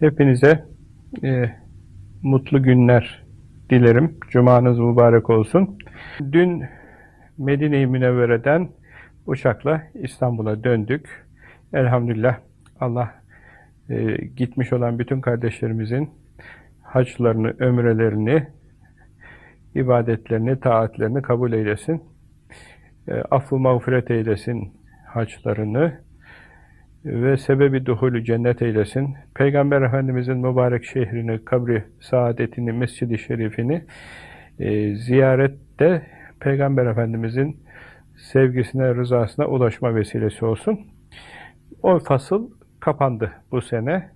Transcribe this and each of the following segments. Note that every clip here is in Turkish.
Hepinize e, mutlu günler dilerim. Cumanız mübarek olsun. Dün Medine-i Münevvere'den uçakla İstanbul'a döndük. Elhamdülillah Allah e, gitmiş olan bütün kardeşlerimizin haçlarını, ömrelerini, ibadetlerini, taatlerini kabul eylesin. E, affı mağfiret eylesin haçlarını, ve sebebi duhulü cennet eylesin. Peygamber Efendimizin mübarek şehrini, kabri, saadetini, mescidi şerifini e, ziyarette Peygamber Efendimizin sevgisine, rızasına ulaşma vesilesi olsun. O fasıl kapandı bu sene.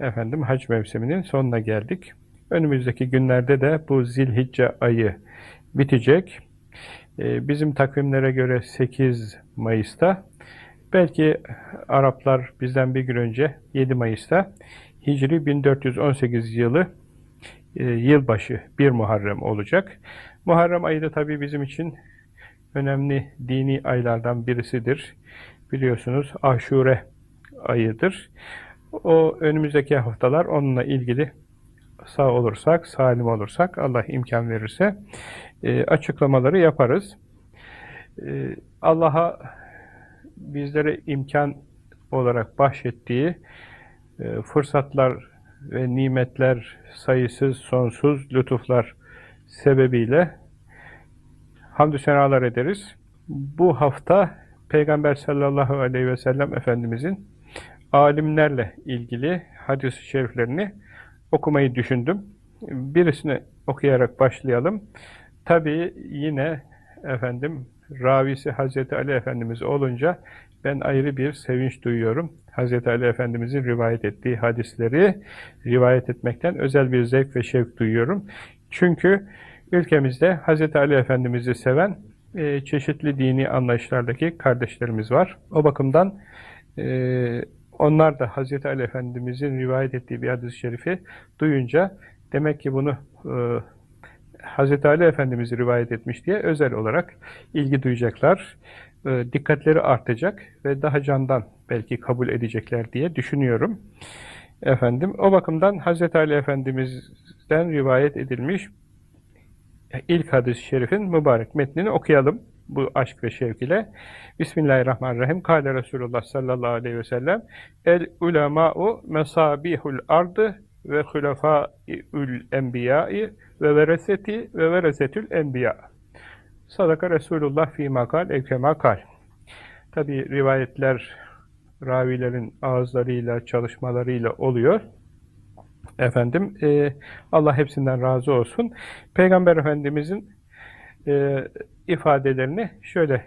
Efendim hac mevsiminin sonuna geldik. Önümüzdeki günlerde de bu zilhicce ayı bitecek. E, bizim takvimlere göre 8 Mayıs'ta Belki Araplar bizden bir gün önce 7 Mayıs'ta Hicri 1418 yılı e, yılbaşı 1 Muharrem olacak. Muharrem ayı da tabii bizim için önemli dini aylardan birisidir. Biliyorsunuz Aşure ayıdır. O önümüzdeki haftalar onunla ilgili sağ olursak, salim olursak, Allah imkan verirse e, açıklamaları yaparız. E, Allah'a bizlere imkan olarak bahşettiği e, fırsatlar ve nimetler sayısız, sonsuz lütuflar sebebiyle hamdü senalar ederiz. Bu hafta Peygamber sallallahu aleyhi ve sellem Efendimizin alimlerle ilgili hadis-i şeriflerini okumayı düşündüm. Birisini okuyarak başlayalım. Tabii yine efendim ravisi Hazreti Ali Efendimiz olunca ben ayrı bir sevinç duyuyorum. Hazreti Ali Efendimizin rivayet ettiği hadisleri rivayet etmekten özel bir zevk ve şevk duyuyorum. Çünkü ülkemizde Hazreti Ali Efendimiz'i seven e, çeşitli dini anlayışlardaki kardeşlerimiz var. O bakımdan e, onlar da Hazreti Ali Efendimizin rivayet ettiği bir hadis-i şerifi duyunca demek ki bunu e, Hz. Ali Efendimiz'i rivayet etmiş diye özel olarak ilgi duyacaklar, e, dikkatleri artacak ve daha candan belki kabul edecekler diye düşünüyorum. Efendim, o bakımdan Hz. Ali Efendimiz'den rivayet edilmiş ilk hadis-i şerifin mübarek metnini okuyalım bu aşk ve şevk ile. Bismillahirrahmanirrahim. Kale Resulullah sallallahu aleyhi ve sellem El ulema'u mesabihul ardı ve hulefâ'ül enbiyâ'i ve vereseti ve veresetül enbiya. Sadaka Resulullah fi makal evkema kal. Tabi rivayetler ravilerin ağızlarıyla, çalışmalarıyla oluyor. Efendim, e, Allah hepsinden razı olsun. Peygamber Efendimizin e, ifadelerini şöyle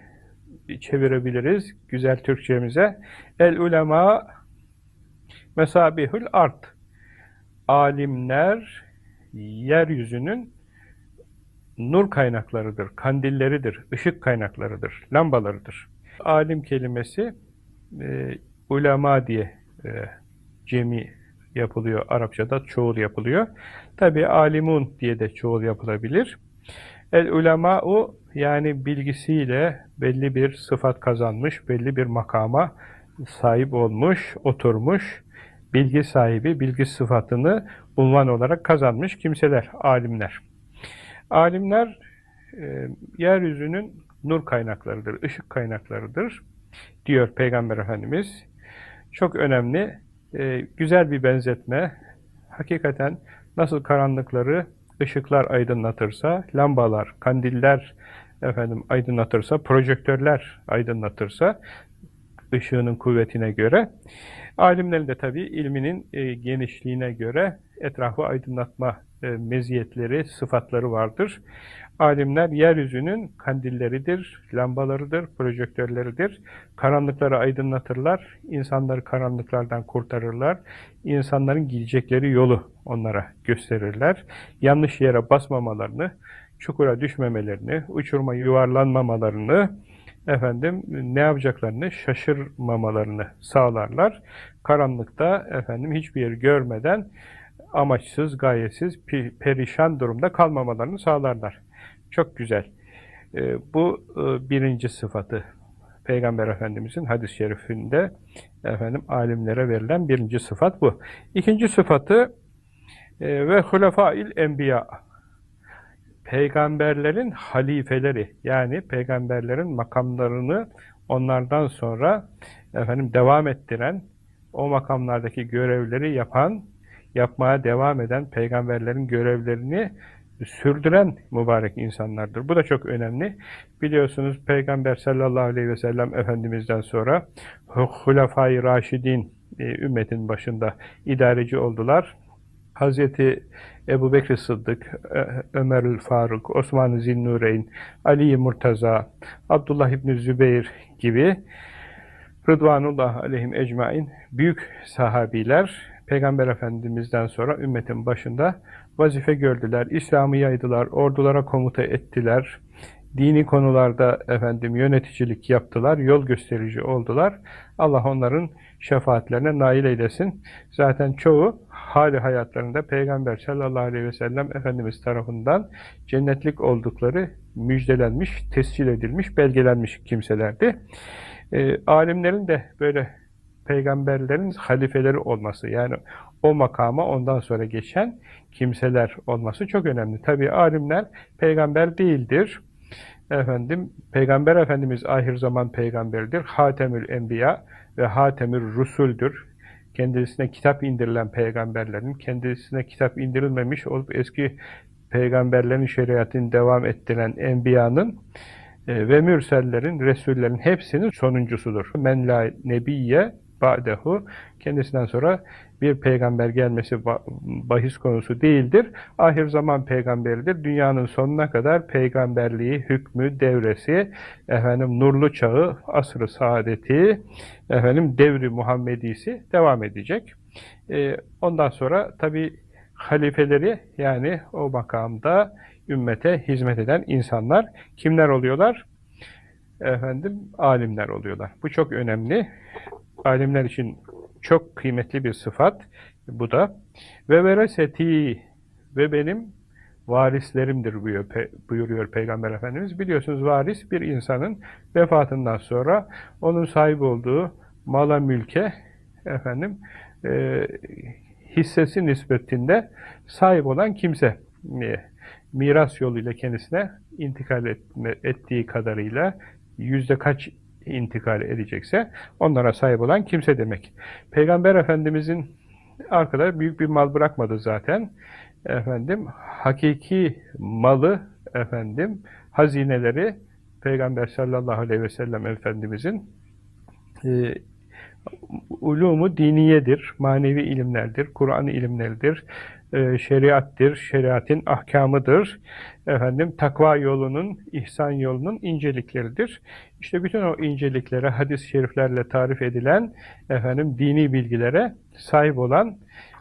çevirebiliriz güzel Türkçemize. El ulema mesabihül art. Alimler yeryüzünün nur kaynaklarıdır, kandilleridir, ışık kaynaklarıdır, lambalarıdır. Alim kelimesi e, ulema diye e, cemi yapılıyor Arapçada, çoğul yapılıyor. Tabi alimun diye de çoğul yapılabilir. El ulema'u yani bilgisiyle belli bir sıfat kazanmış, belli bir makama sahip olmuş, oturmuş, bilgi sahibi, bilgi sıfatını unvan olarak kazanmış kimseler, alimler. Alimler e, yeryüzünün nur kaynaklarıdır, ışık kaynaklarıdır diyor Peygamber Efendimiz. Çok önemli, e, güzel bir benzetme. Hakikaten nasıl karanlıkları ışıklar aydınlatırsa, lambalar, kandiller efendim aydınlatırsa, projektörler aydınlatırsa ışığının kuvvetine göre alimlerin de tabi ilminin e, genişliğine göre etrafı aydınlatma e, meziyetleri, sıfatları vardır. Alimler yeryüzünün kandilleridir, lambalarıdır, projektörleridir. Karanlıkları aydınlatırlar, insanları karanlıklardan kurtarırlar. İnsanların gidecekleri yolu onlara gösterirler. Yanlış yere basmamalarını, çukura düşmemelerini, uçurma yuvarlanmamalarını, efendim ne yapacaklarını şaşırmamalarını sağlarlar. Karanlıkta efendim hiçbir yer görmeden amaçsız, gayesiz, perişan durumda kalmamalarını sağlarlar. Çok güzel. E, bu e, birinci sıfatı. Peygamber Efendimizin hadis-i şerifinde efendim alimlere verilen birinci sıfat bu. İkinci sıfatı e, ve hulefail enbiya peygamberlerin halifeleri yani peygamberlerin makamlarını onlardan sonra efendim devam ettiren o makamlardaki görevleri yapan yapmaya devam eden peygamberlerin görevlerini sürdüren mübarek insanlardır. Bu da çok önemli. Biliyorsunuz Peygamber sallallahu aleyhi ve sellem Efendimiz'den sonra Hulefai Raşidin e, ümmetin başında idareci oldular. Hazreti Ebu Bekir Sıddık, e, Ömer Faruk, Osman Zinnureyn, Ali Murtaza, Abdullah İbni Zübeyir gibi Rıdvanullah aleyhim ecmain büyük sahabiler Peygamber Efendimiz'den sonra ümmetin başında vazife gördüler, İslam'ı yaydılar, ordulara komuta ettiler, dini konularda efendim yöneticilik yaptılar, yol gösterici oldular. Allah onların şefaatlerine nail eylesin. Zaten çoğu hali hayatlarında Peygamber sallallahu aleyhi ve sellem Efendimiz tarafından cennetlik oldukları müjdelenmiş, tescil edilmiş, belgelenmiş kimselerdi. E, alimlerin de böyle peygamberlerin halifeleri olması yani o makama ondan sonra geçen kimseler olması çok önemli. Tabi alimler peygamber değildir. Efendim, Peygamber Efendimiz ahir zaman peygamberidir. Hatemül Enbiya ve Hatemül Rusuldür. Kendisine kitap indirilen peygamberlerin, kendisine kitap indirilmemiş olup eski peygamberlerin şeriatını devam ettiren enbiyanın e, ve mürsellerin, resullerin hepsinin sonuncusudur. Men la nebiyye ba'dehu kendisinden sonra bir peygamber gelmesi bahis konusu değildir. Ahir zaman peygamberidir. Dünyanın sonuna kadar peygamberliği, hükmü, devresi, efendim nurlu çağı, asrı saadeti, efendim devri Muhammedisi devam edecek. Ee, ondan sonra tabi halifeleri yani o makamda ümmete hizmet eden insanlar kimler oluyorlar? Efendim alimler oluyorlar. Bu çok önemli alimler için çok kıymetli bir sıfat bu da. Ve vereseti ve benim varislerimdir buyuruyor, buyuruyor Peygamber Efendimiz. Biliyorsunuz varis bir insanın vefatından sonra onun sahip olduğu mala mülke efendim e, hissesi nispetinde sahip olan kimse e, miras yoluyla kendisine intikal etme, ettiği kadarıyla yüzde kaç intikal edecekse onlara sahip olan kimse demek. Peygamber Efendimizin arkada büyük bir mal bırakmadı zaten. Efendim hakiki malı efendim hazineleri Peygamber sallallahu aleyhi ve sellem Efendimizin e, ulumu diniyedir, manevi ilimlerdir, Kur'an ilimleridir, e, şeriattir, şeriatin ahkamıdır, efendim takva yolunun, ihsan yolunun incelikleridir. İşte bütün o inceliklere, hadis-i şeriflerle tarif edilen efendim dini bilgilere sahip olan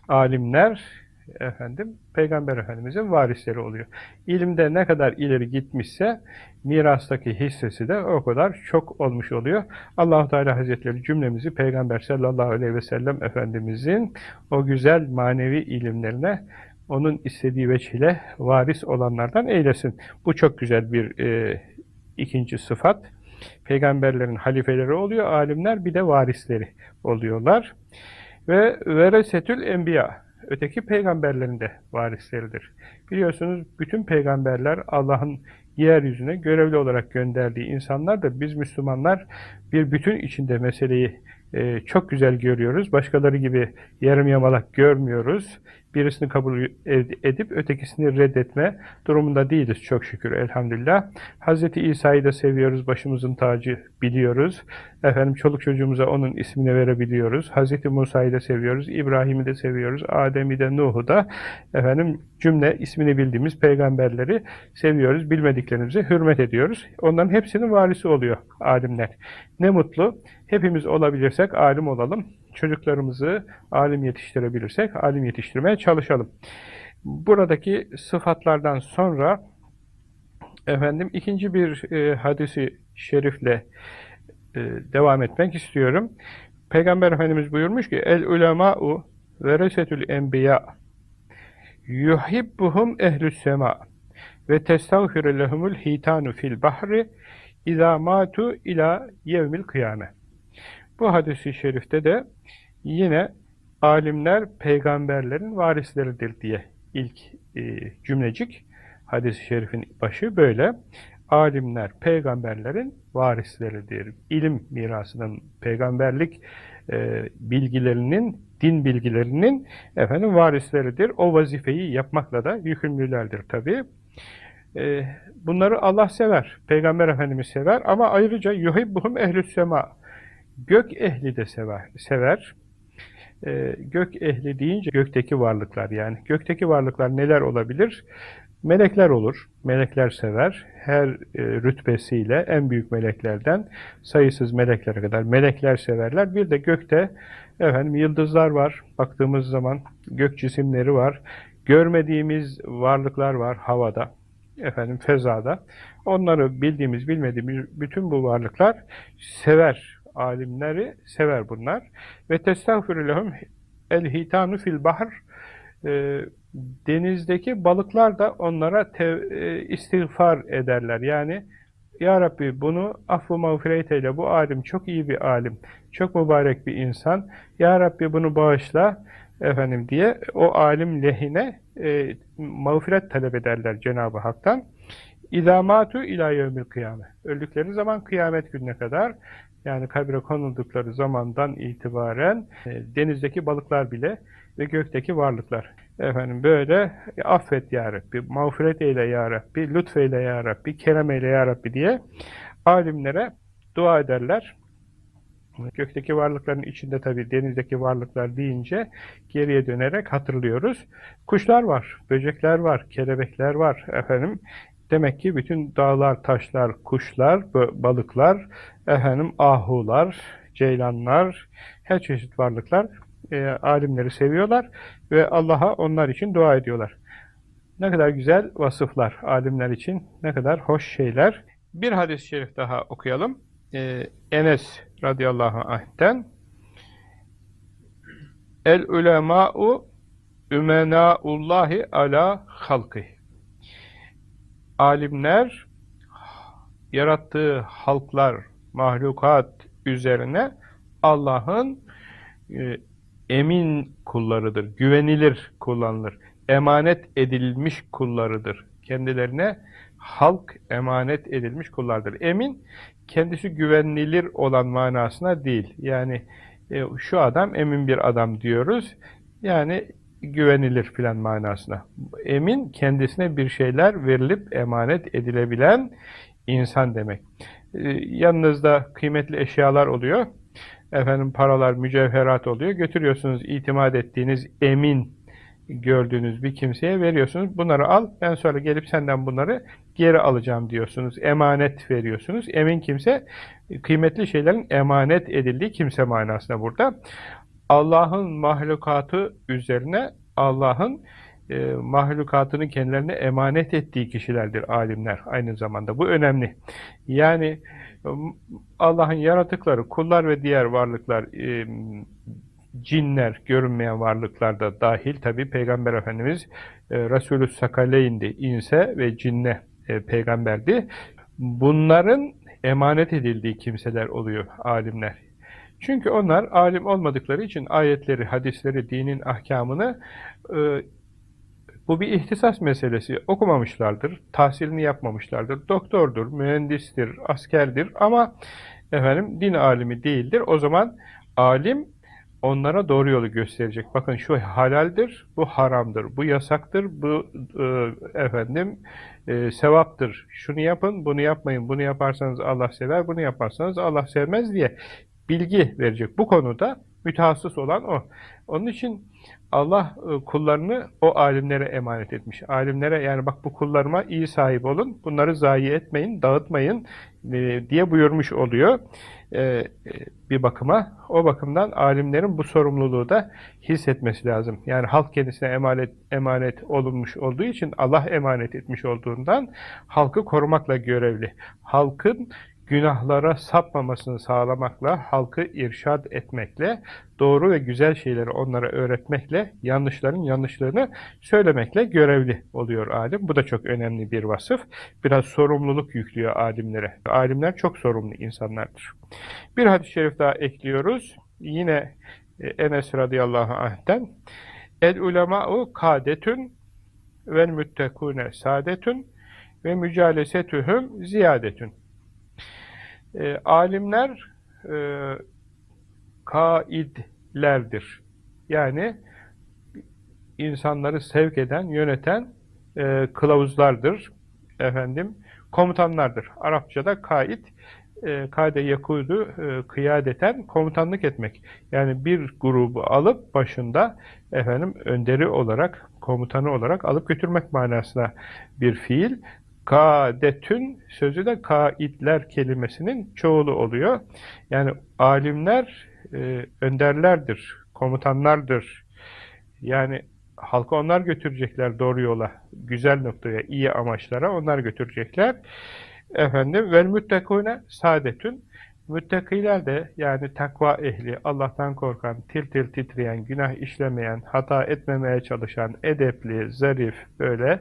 alimler efendim Peygamber Efendimizin varisleri oluyor. İlimde ne kadar ileri gitmişse mirastaki hissesi de o kadar çok olmuş oluyor. Allahu Teala Hazretleri cümlemizi Peygamber sallallahu aleyhi ve sellem Efendimizin o güzel manevi ilimlerine onun istediği veçile varis olanlardan eylesin. Bu çok güzel bir e, ikinci sıfat. Peygamberlerin halifeleri oluyor, alimler bir de varisleri oluyorlar. Ve veresetül enbiya öteki peygamberlerin de varisleridir. Biliyorsunuz bütün peygamberler Allah'ın yeryüzüne görevli olarak gönderdiği insanlardır. Biz Müslümanlar bir bütün içinde meseleyi e, çok güzel görüyoruz. Başkaları gibi yarım yamalak görmüyoruz birisini kabul edip ötekisini reddetme durumunda değiliz çok şükür elhamdülillah. Hz. İsa'yı da seviyoruz, başımızın tacı biliyoruz. Efendim çoluk çocuğumuza onun ismini verebiliyoruz. Hz. Musa'yı da seviyoruz, İbrahim'i de seviyoruz, Adem'i de Nuh'u da efendim cümle ismini bildiğimiz peygamberleri seviyoruz, bilmediklerimize hürmet ediyoruz. Onların hepsinin varisi oluyor alimler. Ne mutlu. Hepimiz olabilirsek alim olalım çocuklarımızı alim yetiştirebilirsek alim yetiştirmeye çalışalım. Buradaki sıfatlardan sonra efendim ikinci bir e, hadisi şerifle e, devam etmek istiyorum. Peygamber Efendimiz buyurmuş ki el ulema'u veresetül enbiya yuhibbuhum ehlü sema ve testağfirü lehumul hitanu fil bahri izamatu ila yevmil kıyame. Bu hadisi şerifte de yine alimler peygamberlerin varisleridir diye ilk e, cümlecik hadis-i şerifin başı böyle. Alimler peygamberlerin varisleridir. İlim mirasının, peygamberlik e, bilgilerinin, din bilgilerinin efendim varisleridir. O vazifeyi yapmakla da yükümlülerdir tabi. E, bunları Allah sever, Peygamber Efendimiz sever ama ayrıca yuhibbuhum ehlü's sema. Gök ehli de sever. sever. E, gök ehli deyince gökteki varlıklar yani. Gökteki varlıklar neler olabilir? Melekler olur. Melekler sever. Her e, rütbesiyle en büyük meleklerden sayısız meleklere kadar melekler severler. Bir de gökte efendim yıldızlar var. Baktığımız zaman gök cisimleri var. Görmediğimiz varlıklar var havada. Efendim fezada. Onları bildiğimiz, bilmediğimiz bütün bu varlıklar sever. Alimleri sever bunlar. Ve testağfirü lehum el hitanu fil bahr e, denizdeki balıklar da onlara tev, e, istiğfar ederler. Yani Ya Rabbi bunu affı mağfiret eyle. Bu alim çok iyi bir alim. Çok mübarek bir insan. Ya Rabbi bunu bağışla efendim diye o alim lehine e, mağfiret talep ederler Cenab-ı Hak'tan. İzamatu ila yevmil kıyame. Öldükleri zaman kıyamet gününe kadar yani kabre konuldukları zamandan itibaren e, denizdeki balıklar bile ve gökteki varlıklar. Efendim böyle affet ya Rabbi, mağfiret eyle ya Rabbi, lütfeyle ya Rabbi, kerem eyle ya Rabbi diye alimlere dua ederler. Gökteki varlıkların içinde tabi denizdeki varlıklar deyince geriye dönerek hatırlıyoruz. Kuşlar var, böcekler var, kelebekler var efendim. Demek ki bütün dağlar, taşlar, kuşlar, balıklar, efendim ahular, ceylanlar, her çeşit varlıklar e, alimleri seviyorlar ve Allah'a onlar için dua ediyorlar. Ne kadar güzel vasıflar alimler için, ne kadar hoş şeyler. Bir hadis-i şerif daha okuyalım. Ee, Enes radıyallahu anh'ten El ulemâ'u ümenâullâhi ala halkı. Alimler yarattığı halklar, mahlukat üzerine Allah'ın e, emin kullarıdır, güvenilir kullanılır, emanet edilmiş kullarıdır. Kendilerine halk emanet edilmiş kullardır. Emin, kendisi güvenilir olan manasına değil. Yani e, şu adam emin bir adam diyoruz. Yani güvenilir filan manasına. Emin, kendisine bir şeyler verilip emanet edilebilen insan demek. E, yanınızda kıymetli eşyalar oluyor efendim paralar, mücevherat oluyor. Götürüyorsunuz itimat ettiğiniz, emin gördüğünüz bir kimseye veriyorsunuz. Bunları al, ben sonra gelip senden bunları geri alacağım diyorsunuz. Emanet veriyorsunuz. Emin kimse, kıymetli şeylerin emanet edildiği kimse manasında burada. Allah'ın mahlukatı üzerine Allah'ın e, mahlukatını kendilerine emanet ettiği kişilerdir alimler aynı zamanda. Bu önemli. Yani Allah'ın yaratıkları, kullar ve diğer varlıklar, e, cinler, görünmeyen varlıklar da dahil. Tabi Peygamber Efendimiz e, Resulü Sakaleyn'di, inse ve cinne e, peygamberdi. Bunların emanet edildiği kimseler oluyor alimler. Çünkü onlar alim olmadıkları için ayetleri, hadisleri, dinin ahkamını e, bu bir ihtisas meselesi. Okumamışlardır, tahsilini yapmamışlardır. Doktordur, mühendistir, askerdir ama efendim din alimi değildir. O zaman alim onlara doğru yolu gösterecek. Bakın şu halaldir, bu haramdır, bu yasaktır, bu e, efendim e, sevaptır. Şunu yapın, bunu yapmayın, bunu yaparsanız Allah sever, bunu yaparsanız Allah sevmez diye bilgi verecek. Bu konuda mütehassıs olan o. Onun için Allah e, kullarını o alimlere emanet etmiş. Alimlere yani bak bu kullarıma iyi sahip olun, bunları zayi etmeyin, dağıtmayın e, diye buyurmuş oluyor e, bir bakıma. O bakımdan alimlerin bu sorumluluğu da hissetmesi lazım. Yani halk kendisine emanet, emanet olunmuş olduğu için Allah emanet etmiş olduğundan halkı korumakla görevli. Halkın günahlara sapmamasını sağlamakla, halkı irşad etmekle, doğru ve güzel şeyleri onlara öğretmekle, yanlışların yanlışlarını söylemekle görevli oluyor alim. Bu da çok önemli bir vasıf. Biraz sorumluluk yüklüyor alimlere. Alimler çok sorumlu insanlardır. Bir hadis-i şerif daha ekliyoruz. Yine e, Enes radıyallahu anh'ten El ulema'u kadetün vel müttekune saadetün ve mücalesetühüm ziyadetün. E, alimler e, kaidlerdir. Yani insanları sevk eden, yöneten e, kılavuzlardır. Efendim, komutanlardır. Arapçada kaid, e, kade yakudu, e, kıyadeten komutanlık etmek. Yani bir grubu alıp başında efendim önderi olarak, komutanı olarak alıp götürmek manasına bir fiil. Kadetün sözü de kaidler kelimesinin çoğulu oluyor. Yani alimler e, önderlerdir, komutanlardır. Yani halkı onlar götürecekler doğru yola, güzel noktaya, iyi amaçlara onlar götürecekler. Efendim vel müttekune saadetün Müttakiler de yani takva ehli, Allah'tan korkan, til til titreyen, günah işlemeyen, hata etmemeye çalışan, edepli, zarif, böyle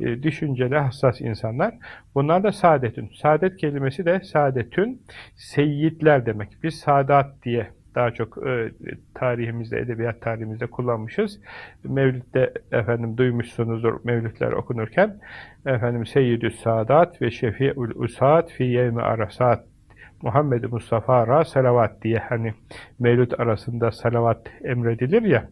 e, düşünceli, hassas insanlar. Bunlar da saadetün. Saadet kelimesi de saadetün, seyyidler demek. Biz sadat diye daha çok e, tarihimizde, edebiyat tarihimizde kullanmışız. Mevlid'de efendim duymuşsunuzdur mevlütler okunurken efendim Seyyidü Sadat ve Şefi'ül Usat fi yevmi arasat Muhammed Mustafa'ra salavat diye hani mevlüt arasında salavat emredilir ya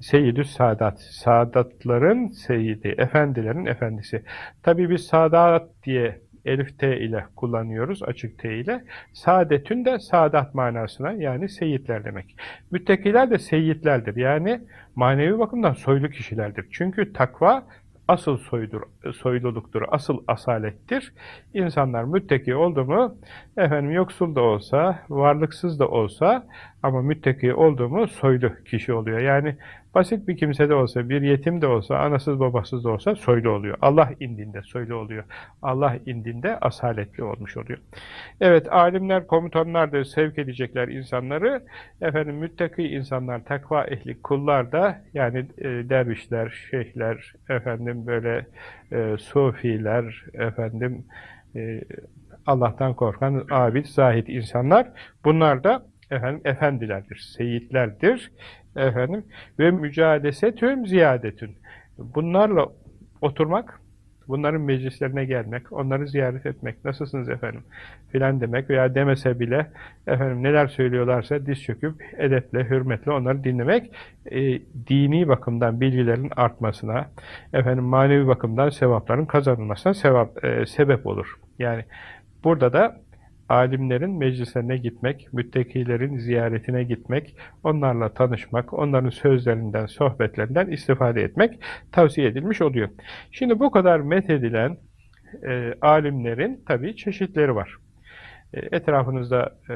Seyyidü Sadat, Sadatların Seyyidi, Efendilerin Efendisi. Tabi biz Sadat diye Elif T ile kullanıyoruz, açık T ile. Saadetün de saadat manasına yani seyitler demek. Müttakiler de seyitlerdir. Yani manevi bakımdan soylu kişilerdir. Çünkü takva asıl soydur, soyluluktur, asıl asalettir. İnsanlar müttaki oldu mu, efendim yoksul da olsa, varlıksız da olsa ama müttaki oldu mu soylu kişi oluyor. Yani Basit bir kimse de olsa, bir yetim de olsa, anasız babasız da olsa soylu oluyor. Allah indinde soylu oluyor. Allah indinde asaletli olmuş oluyor. Evet, alimler, komutanlar da sevk edecekler insanları. Efendim, müttaki insanlar, takva ehli kullar da, yani e, dervişler, şeyhler, efendim böyle e, sufiler, efendim e, Allah'tan korkan abid, zahid insanlar, bunlar da efendim efendilerdir, seyitlerdir efendim ve mücadelesetüm ziyadetün. Bunlarla oturmak, bunların meclislerine gelmek, onları ziyaret etmek, nasılsınız efendim filan demek veya demese bile efendim neler söylüyorlarsa diz çöküp edeple, hürmetle onları dinlemek e, dini bakımdan bilgilerin artmasına, efendim manevi bakımdan sevapların kazanılmasına sevap, e, sebep olur. Yani burada da alimlerin meclislerine gitmek, müttakilerin ziyaretine gitmek, onlarla tanışmak, onların sözlerinden, sohbetlerinden istifade etmek tavsiye edilmiş oluyor. Şimdi bu kadar methedilen e, alimlerin tabii çeşitleri var. E, etrafınızda e,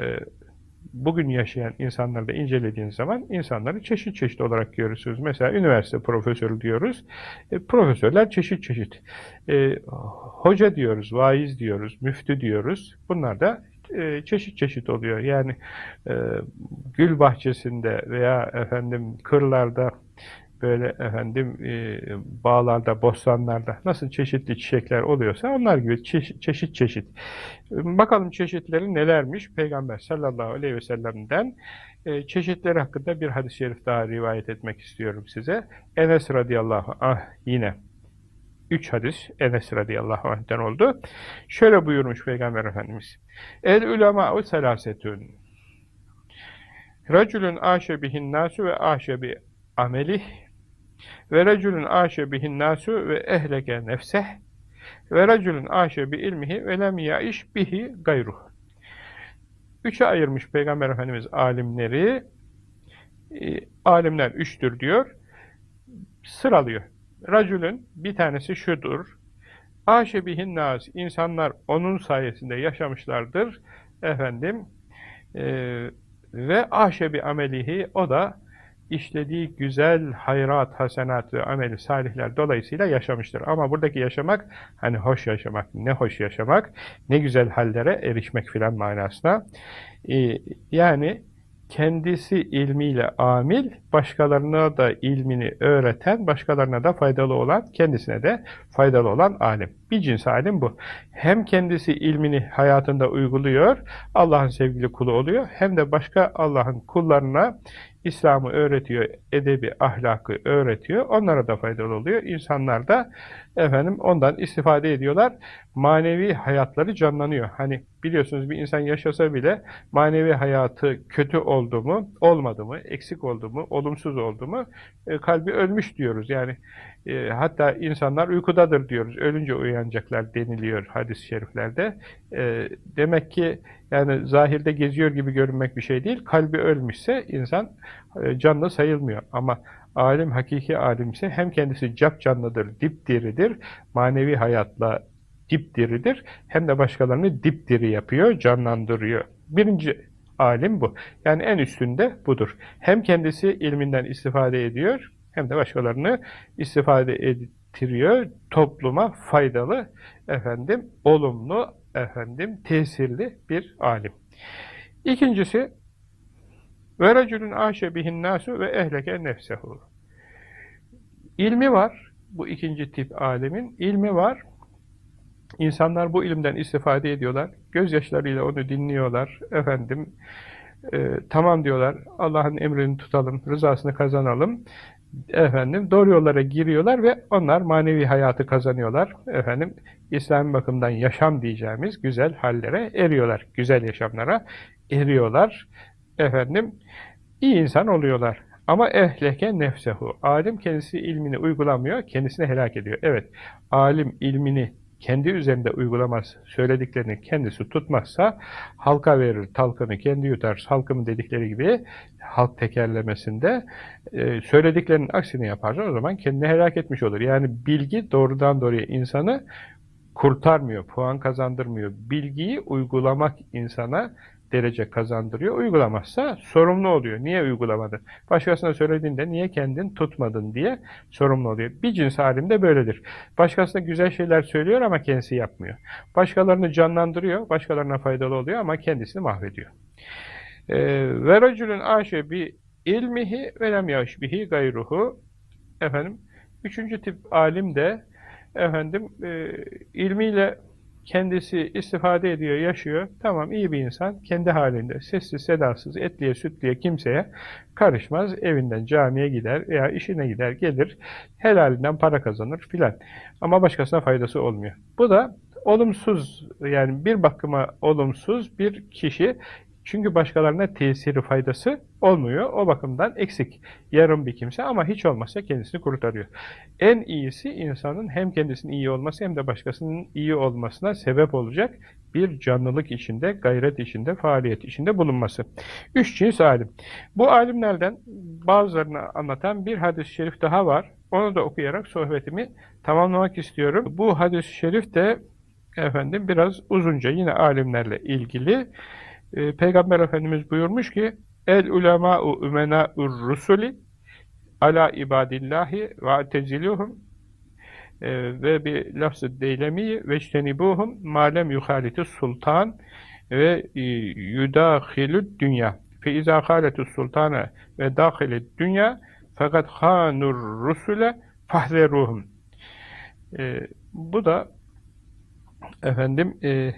bugün yaşayan insanları da incelediğiniz zaman insanları çeşit çeşit olarak görürsünüz. Mesela üniversite profesörü diyoruz. E, profesörler çeşit çeşit. E, hoca diyoruz, vaiz diyoruz, müftü diyoruz. Bunlar da e, çeşit çeşit oluyor. Yani e, gül bahçesinde veya efendim kırlarda böyle efendim e, bağlarda, bostanlarda nasıl çeşitli çiçekler oluyorsa onlar gibi çeşit çeşit. çeşit. Bakalım çeşitleri nelermiş? Peygamber sallallahu aleyhi ve sellem'den e, çeşitleri hakkında bir hadis-i şerif daha rivayet etmek istiyorum size. Enes radıyallahu anh yine üç hadis Enes radıyallahu anh'ten oldu. Şöyle buyurmuş Peygamber Efendimiz. El ulema'u selasetün. Racülün aşe bihin nasu ve aşe bi amelih ve racülün aşe bihin nasu ve ehleke nefseh ve racülün aşe bi ilmihi ve lem yaiş bihi gayruh. Üçe ayırmış Peygamber Efendimiz alimleri. E, alimler üçtür diyor. Sıralıyor. Racülün bir tanesi şudur. Aşe bihin naz. insanlar onun sayesinde yaşamışlardır. Efendim e, ve aşe bi amelihi o da işlediği güzel hayrat, hasenat ve ameli salihler dolayısıyla yaşamıştır. Ama buradaki yaşamak, hani hoş yaşamak, ne hoş yaşamak, ne güzel hallere erişmek filan manasına. Ee, yani kendisi ilmiyle amil, başkalarına da ilmini öğreten, başkalarına da faydalı olan, kendisine de faydalı olan alim. Bir cins alim bu. Hem kendisi ilmini hayatında uyguluyor, Allah'ın sevgili kulu oluyor, hem de başka Allah'ın kullarına İslam'ı öğretiyor, edebi, ahlakı öğretiyor. Onlara da faydalı oluyor. İnsanlar da efendim ondan istifade ediyorlar. Manevi hayatları canlanıyor. Hani biliyorsunuz bir insan yaşasa bile manevi hayatı kötü oldu mu, olmadı mı, eksik oldu mu, olumsuz oldu mu e, kalbi ölmüş diyoruz. Yani e, hatta insanlar uykudadır diyoruz. Ölünce uyanacaklar deniliyor hadis-i şeriflerde. E, demek ki yani zahirde geziyor gibi görünmek bir şey değil. Kalbi ölmüşse insan e, canlı sayılmıyor. Ama alim, hakiki alimse hem kendisi cap canlıdır, dipdiridir, manevi hayatla dipdiridir, hem de başkalarını dipdiri yapıyor, canlandırıyor. Birinci alim bu. Yani en üstünde budur. Hem kendisi ilminden istifade ediyor, hem de başkalarını istifade ettiriyor. Topluma faydalı, efendim, olumlu, efendim, tesirli bir alim. İkincisi, ve racülün aşe bihin nasu ve ehleke nefsehu. İlmi var, bu ikinci tip alemin, ilmi var. İnsanlar bu ilimden istifade ediyorlar. Gözyaşlarıyla onu dinliyorlar. Efendim, e, tamam diyorlar, Allah'ın emrini tutalım, rızasını kazanalım efendim doğru yollara giriyorlar ve onlar manevi hayatı kazanıyorlar. Efendim İslam bakımından yaşam diyeceğimiz güzel hallere eriyorlar. Güzel yaşamlara eriyorlar. Efendim iyi insan oluyorlar. Ama ehleke nefsehu. Alim kendisi ilmini uygulamıyor, kendisini helak ediyor. Evet, alim ilmini kendi üzerinde uygulamaz, söylediklerini kendisi tutmazsa halka verir, talkını kendi yutar, halkımın dedikleri gibi halk tekerlemesinde e, söylediklerinin aksini yaparsa o zaman kendini helak etmiş olur. Yani bilgi doğrudan doğruya insanı kurtarmıyor, puan kazandırmıyor. Bilgiyi uygulamak insana derece kazandırıyor. Uygulamazsa sorumlu oluyor. Niye uygulamadın? Başkasına söylediğinde niye kendin tutmadın diye sorumlu oluyor. Bir cins alim de böyledir. Başkasına güzel şeyler söylüyor ama kendisi yapmıyor. Başkalarını canlandırıyor, başkalarına faydalı oluyor ama kendisini mahvediyor. Ee, ve racülün aşe bi ilmihi ve lem bihi gayruhu efendim üçüncü tip alim de efendim e, ilmiyle kendisi istifade ediyor, yaşıyor. Tamam iyi bir insan. Kendi halinde sessiz, sedasız, etliye, sütliye kimseye karışmaz. Evinden camiye gider veya işine gider, gelir. Helalinden para kazanır filan. Ama başkasına faydası olmuyor. Bu da olumsuz yani bir bakıma olumsuz bir kişi çünkü başkalarına tesiri, faydası olmuyor. O bakımdan eksik. Yarım bir kimse ama hiç olmazsa kendisini kurtarıyor. En iyisi insanın hem kendisinin iyi olması hem de başkasının iyi olmasına sebep olacak bir canlılık içinde, gayret içinde, faaliyet içinde bulunması. Üç cins alim. Bu alimlerden bazılarını anlatan bir hadis-i şerif daha var. Onu da okuyarak sohbetimi tamamlamak istiyorum. Bu hadis-i şerif de efendim biraz uzunca yine alimlerle ilgili e, Peygamber Efendimiz buyurmuş ki El ulemâ'u ümenâ'ur rusuli ala ibadillahi ve teziluhum e, ve bir lafz-ı deylemi ve iştenibuhum malem yuhalitis sultan ve e, yudâhilüd dünya. Fe izâ hâletus sultana ve dâhilid dünya fakat hanur rusule fahzeruhum. E, bu da efendim e,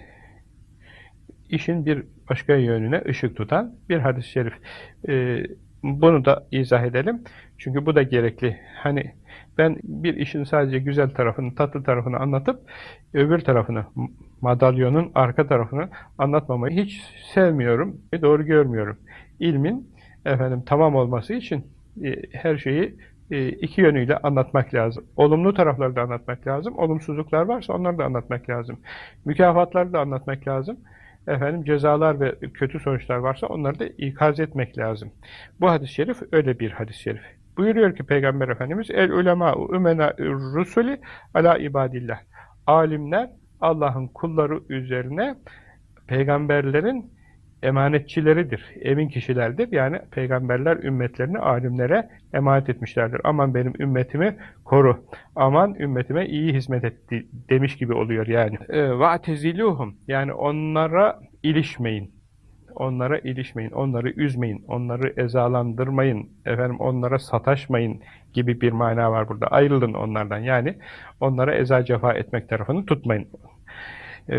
işin bir başka yönüne ışık tutan bir hadis-i şerif. Ee, bunu da izah edelim. Çünkü bu da gerekli. Hani ben bir işin sadece güzel tarafını, tatlı tarafını anlatıp öbür tarafını, madalyonun arka tarafını anlatmamayı hiç sevmiyorum ve doğru görmüyorum. İlmin efendim tamam olması için e, her şeyi e, iki yönüyle anlatmak lazım. Olumlu tarafları da anlatmak lazım. Olumsuzluklar varsa onları da anlatmak lazım. Mükafatları da anlatmak lazım efendim cezalar ve kötü sonuçlar varsa onları da ikaz etmek lazım. Bu hadis-i şerif öyle bir hadis-i şerif. Buyuruyor ki Peygamber Efendimiz el ulema ümena rusuli ala ibadillah. Alimler Allah'ın kulları üzerine peygamberlerin emanetçileridir, emin kişilerdir. Yani peygamberler ümmetlerini alimlere emanet etmişlerdir. Aman benim ümmetimi koru, aman ümmetime iyi hizmet etti demiş gibi oluyor yani. وَاَتَزِلُوهُمْ Yani onlara ilişmeyin. Onlara ilişmeyin, onları üzmeyin, onları ezalandırmayın, efendim onlara sataşmayın gibi bir mana var burada. Ayrılın onlardan. Yani onlara eza cefa etmek tarafını tutmayın. E,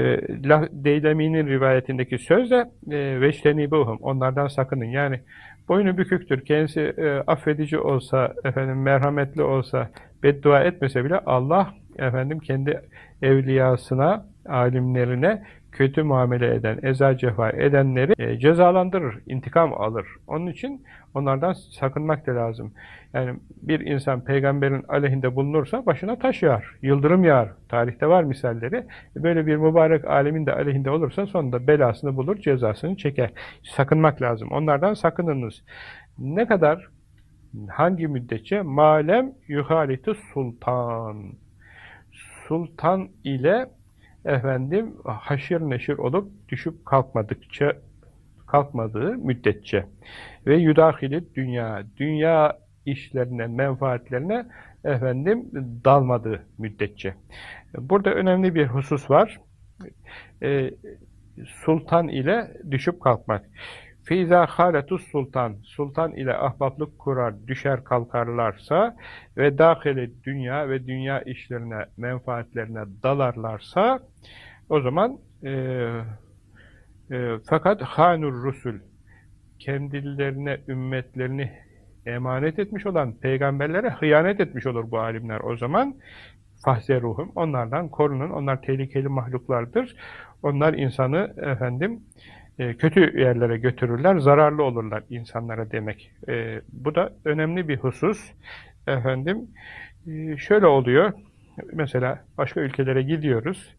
Deylemi'nin rivayetindeki söz de e, veçtenibuhum. Onlardan sakının. Yani boynu büküktür. Kendisi e, affedici olsa, efendim merhametli olsa, beddua etmese bile Allah efendim kendi evliyasına, alimlerine kötü muamele eden, eza cefa edenleri e, cezalandırır, intikam alır. Onun için onlardan sakınmak da lazım. Yani bir insan peygamberin aleyhinde bulunursa başına taş yağar, yıldırım yağar. Tarihte var misalleri. Böyle bir mübarek alemin de aleyhinde olursa sonunda belasını bulur, cezasını çeker. Sakınmak lazım. Onlardan sakınınız. Ne kadar, hangi müddetçe? Malem yuhaliti sultan. Sultan ile efendim haşir neşir olup düşüp kalkmadıkça kalkmadığı müddetçe ve yudahili dünya dünya işlerine, menfaatlerine efendim dalmadığı müddetçe. Burada önemli bir husus var. Ee, sultan ile düşüp kalkmak. Feyza haletus sultan, sultan ile ahbaplık kurar, düşer kalkarlarsa ve dahili dünya ve dünya işlerine, menfaatlerine dalarlarsa o zaman e, e, fakat hanur rusul kendilerine, ümmetlerini emanet etmiş olan peygamberlere hıyanet etmiş olur bu alimler o zaman. Fahzeruhum, onlardan korunun, onlar tehlikeli mahluklardır. Onlar insanı efendim kötü yerlere götürürler, zararlı olurlar insanlara demek. E, bu da önemli bir husus. Efendim, e, şöyle oluyor, mesela başka ülkelere gidiyoruz,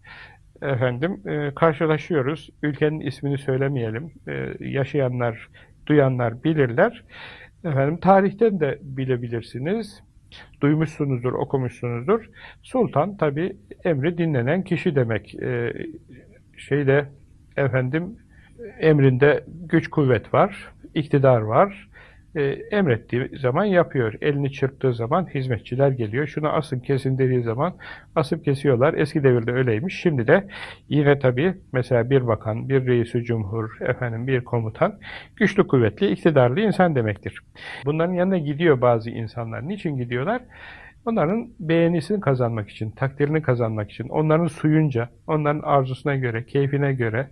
efendim karşılaşıyoruz, ülkenin ismini söylemeyelim, yaşayanlar, duyanlar bilirler. Efendim, tarihten de bilebilirsiniz, duymuşsunuzdur, okumuşsunuzdur. Sultan tabi emri dinlenen kişi demek. şeyde efendim emrinde güç kuvvet var, iktidar var. E, emrettiği zaman yapıyor. Elini çırptığı zaman hizmetçiler geliyor. Şunu asın kesin dediği zaman asıp kesiyorlar. Eski devirde öyleymiş. Şimdi de yine tabii mesela bir bakan, bir reisi cumhur, efendim bir komutan güçlü kuvvetli, iktidarlı insan demektir. Bunların yanına gidiyor bazı insanlar. Niçin gidiyorlar? Onların beğenisini kazanmak için, takdirini kazanmak için, onların suyunca, onların arzusuna göre, keyfine göre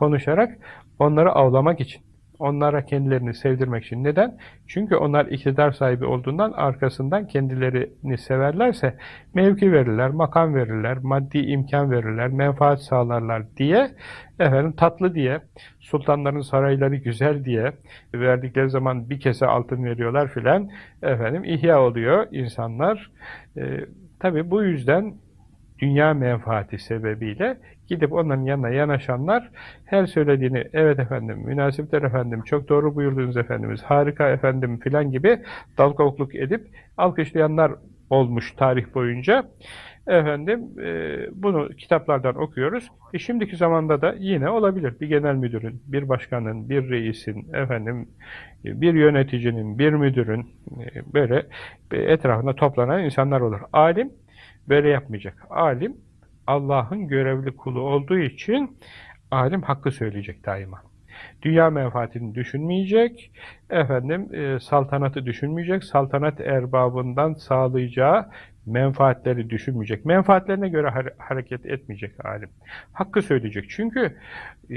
konuşarak onları avlamak için, onlara kendilerini sevdirmek için. Neden? Çünkü onlar iktidar sahibi olduğundan arkasından kendilerini severlerse mevki verirler, makam verirler, maddi imkan verirler, menfaat sağlarlar diye, efendim tatlı diye, sultanların sarayları güzel diye verdikleri zaman bir kese altın veriyorlar filan, efendim ihya oluyor insanlar. E, tabii bu yüzden dünya menfaati sebebiyle gidip onların yanına yanaşanlar her söylediğini evet efendim, münasipler efendim, çok doğru buyurdunuz efendimiz, harika efendim filan gibi dalgavukluk edip alkışlayanlar olmuş tarih boyunca. Efendim e, bunu kitaplardan okuyoruz. E şimdiki zamanda da yine olabilir. Bir genel müdürün, bir başkanın, bir reisin, efendim bir yöneticinin, bir müdürün e, böyle etrafında toplanan insanlar olur. Alim böyle yapmayacak. Alim Allah'ın görevli kulu olduğu için alim hakkı söyleyecek daima. Dünya menfaatini düşünmeyecek, efendim e, saltanatı düşünmeyecek, saltanat erbabından sağlayacağı menfaatleri düşünmeyecek. Menfaatlerine göre hareket etmeyecek alim. Hakkı söyleyecek. Çünkü e,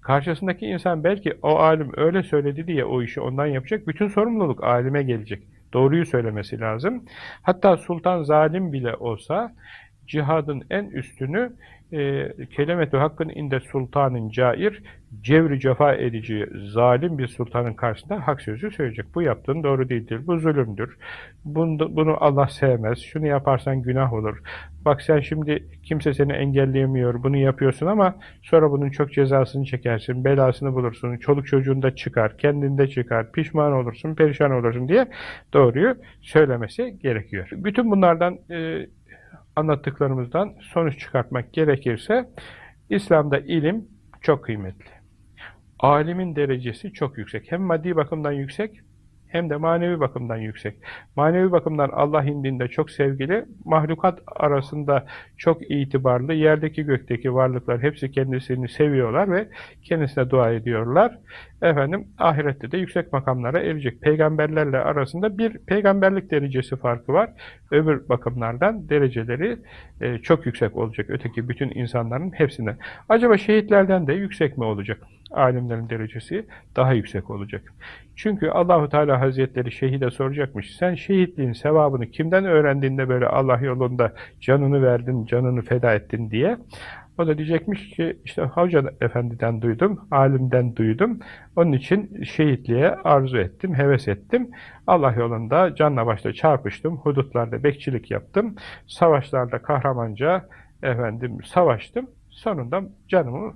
karşısındaki insan belki o alim öyle söyledi diye o işi ondan yapacak. Bütün sorumluluk alime gelecek. Doğruyu söylemesi lazım. Hatta sultan zalim bile olsa cihadın en üstünü e, kelimet hakkın inde sultanın cair cevri cefa edici zalim bir sultanın karşısında hak sözü söyleyecek. Bu yaptığın doğru değildir. Bu zulümdür. Bunu, bunu Allah sevmez. Şunu yaparsan günah olur. Bak sen şimdi kimse seni engelleyemiyor. Bunu yapıyorsun ama sonra bunun çok cezasını çekersin. Belasını bulursun. Çoluk çocuğun da çıkar. Kendinde çıkar. Pişman olursun. Perişan olursun diye doğruyu söylemesi gerekiyor. Bütün bunlardan e, anlattıklarımızdan sonuç çıkartmak gerekirse İslam'da ilim çok kıymetli. alimin derecesi çok yüksek. Hem maddi bakımdan yüksek, hem de manevi bakımdan yüksek. Manevi bakımdan Allah indinde çok sevgili, mahlukat arasında çok itibarlı, yerdeki gökteki varlıklar hepsi kendisini seviyorlar ve kendisine dua ediyorlar. Efendim ahirette de yüksek makamlara erecek. Peygamberlerle arasında bir peygamberlik derecesi farkı var. Öbür bakımlardan dereceleri e, çok yüksek olacak. Öteki bütün insanların hepsinden. Acaba şehitlerden de yüksek mi olacak? Alimlerin derecesi daha yüksek olacak. Çünkü Allahu Teala Hazretleri şehide soracakmış. Sen şehitliğin sevabını kimden öğrendiğinde böyle Allah yolunda canını verdin, canını feda ettin diye. O da diyecekmiş ki işte Hoca Efendi'den duydum, alimden duydum. Onun için şehitliğe arzu ettim, heves ettim. Allah yolunda canla başla çarpıştım, hudutlarda bekçilik yaptım, savaşlarda kahramanca efendim savaştım. Sonunda canımı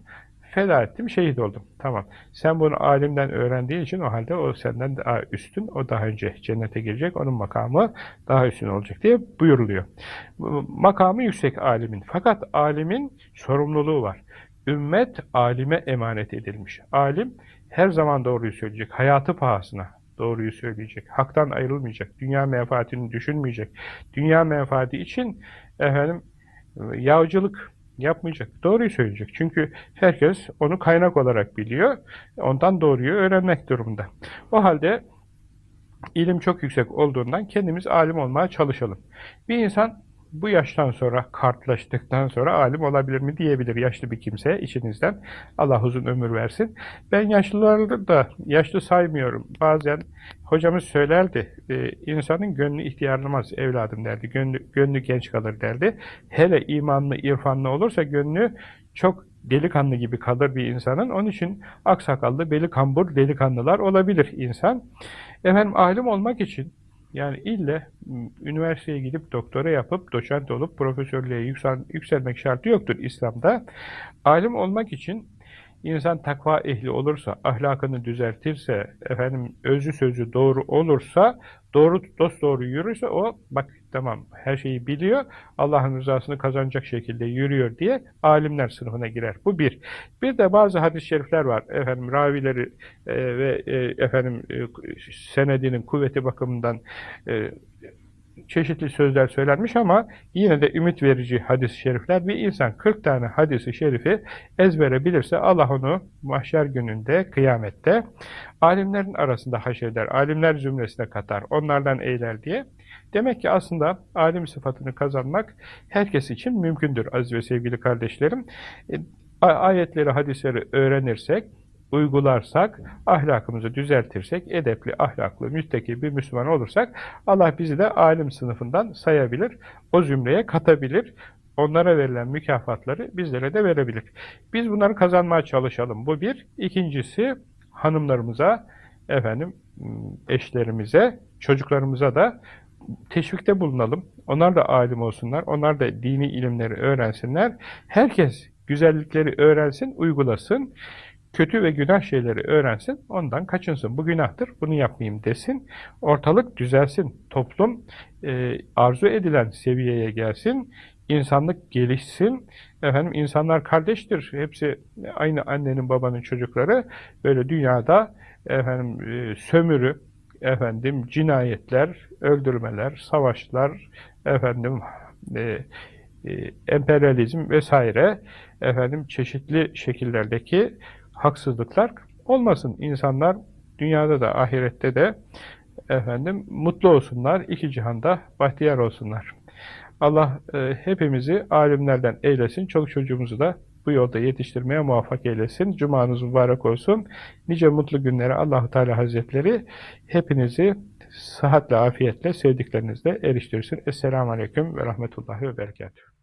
feda ettim, şehit oldum. Tamam. Sen bunu alimden öğrendiğin için o halde o senden daha üstün, o daha önce cennete girecek, onun makamı daha üstün olacak diye buyuruluyor. Makamı yüksek alimin. Fakat alimin sorumluluğu var. Ümmet alime emanet edilmiş. Alim her zaman doğruyu söyleyecek. Hayatı pahasına doğruyu söyleyecek. Haktan ayrılmayacak. Dünya menfaatini düşünmeyecek. Dünya menfaati için efendim yağcılık Yapmayacak. Doğruyu söyleyecek. Çünkü herkes onu kaynak olarak biliyor. Ondan doğruyu öğrenmek durumunda. O halde ilim çok yüksek olduğundan kendimiz alim olmaya çalışalım. Bir insan bu yaştan sonra, kartlaştıktan sonra alim olabilir mi diyebilir yaşlı bir kimse içinizden. Allah uzun ömür versin. Ben yaşlıları da yaşlı saymıyorum. Bazen hocamız söylerdi, e, insanın gönlü ihtiyarlamaz evladım derdi, gönlü, gönlü genç kalır derdi. Hele imanlı, irfanlı olursa gönlü çok delikanlı gibi kalır bir insanın. Onun için aksakallı, beli kambur delikanlılar olabilir insan. Efendim alim olmak için yani ille üniversiteye gidip doktora yapıp doçent olup profesörlüğe yüksel, yükselmek şartı yoktur İslam'da. Alim olmak için insan takva ehli olursa, ahlakını düzeltirse, efendim özü sözü doğru olursa, doğru dost doğru yürürse o bak tamam her şeyi biliyor, Allah'ın rızasını kazanacak şekilde yürüyor diye alimler sınıfına girer. Bu bir. Bir de bazı hadis-i şerifler var. Efendim ravileri e, ve e, efendim e, senedinin kuvveti bakımından e, çeşitli sözler söylenmiş ama yine de ümit verici hadis-i şerifler. Bir insan 40 tane hadis-i şerifi ezbere bilirse Allah onu mahşer gününde, kıyamette alimlerin arasında haşeder, alimler zümresine katar, onlardan eyler diye. Demek ki aslında alim sıfatını kazanmak herkes için mümkündür aziz ve sevgili kardeşlerim. E, ayetleri, hadisleri öğrenirsek, uygularsak, ahlakımızı düzeltirsek, edepli, ahlaklı, müttaki bir Müslüman olursak, Allah bizi de alim sınıfından sayabilir, o zümreye katabilir, onlara verilen mükafatları bizlere de verebilir. Biz bunları kazanmaya çalışalım. Bu bir. İkincisi, hanımlarımıza, efendim, eşlerimize, çocuklarımıza da teşvikte bulunalım. Onlar da alim olsunlar, onlar da dini ilimleri öğrensinler. Herkes güzellikleri öğrensin, uygulasın kötü ve günah şeyleri öğrensin, ondan kaçınsın. Bu günahtır, bunu yapmayayım desin. Ortalık düzelsin, toplum e, arzu edilen seviyeye gelsin, insanlık gelişsin. Efendim insanlar kardeştir. Hepsi aynı annenin babanın çocukları. Böyle dünyada efendim e, sömürü, efendim cinayetler, öldürmeler, savaşlar, efendim e, e, emperyalizm vesaire efendim çeşitli şekillerdeki haksızlıklar olmasın. İnsanlar dünyada da ahirette de efendim mutlu olsunlar, iki cihanda bahtiyar olsunlar. Allah e, hepimizi alimlerden eylesin, çoluk çocuğumuzu da bu yolda yetiştirmeye muvaffak eylesin. Cumanız mübarek olsun. Nice mutlu günlere Allahu Teala Hazretleri hepinizi sıhhatle, afiyetle, sevdiklerinizle eriştirsin. Esselamu Aleyküm ve Rahmetullahi ve Berekatuhu.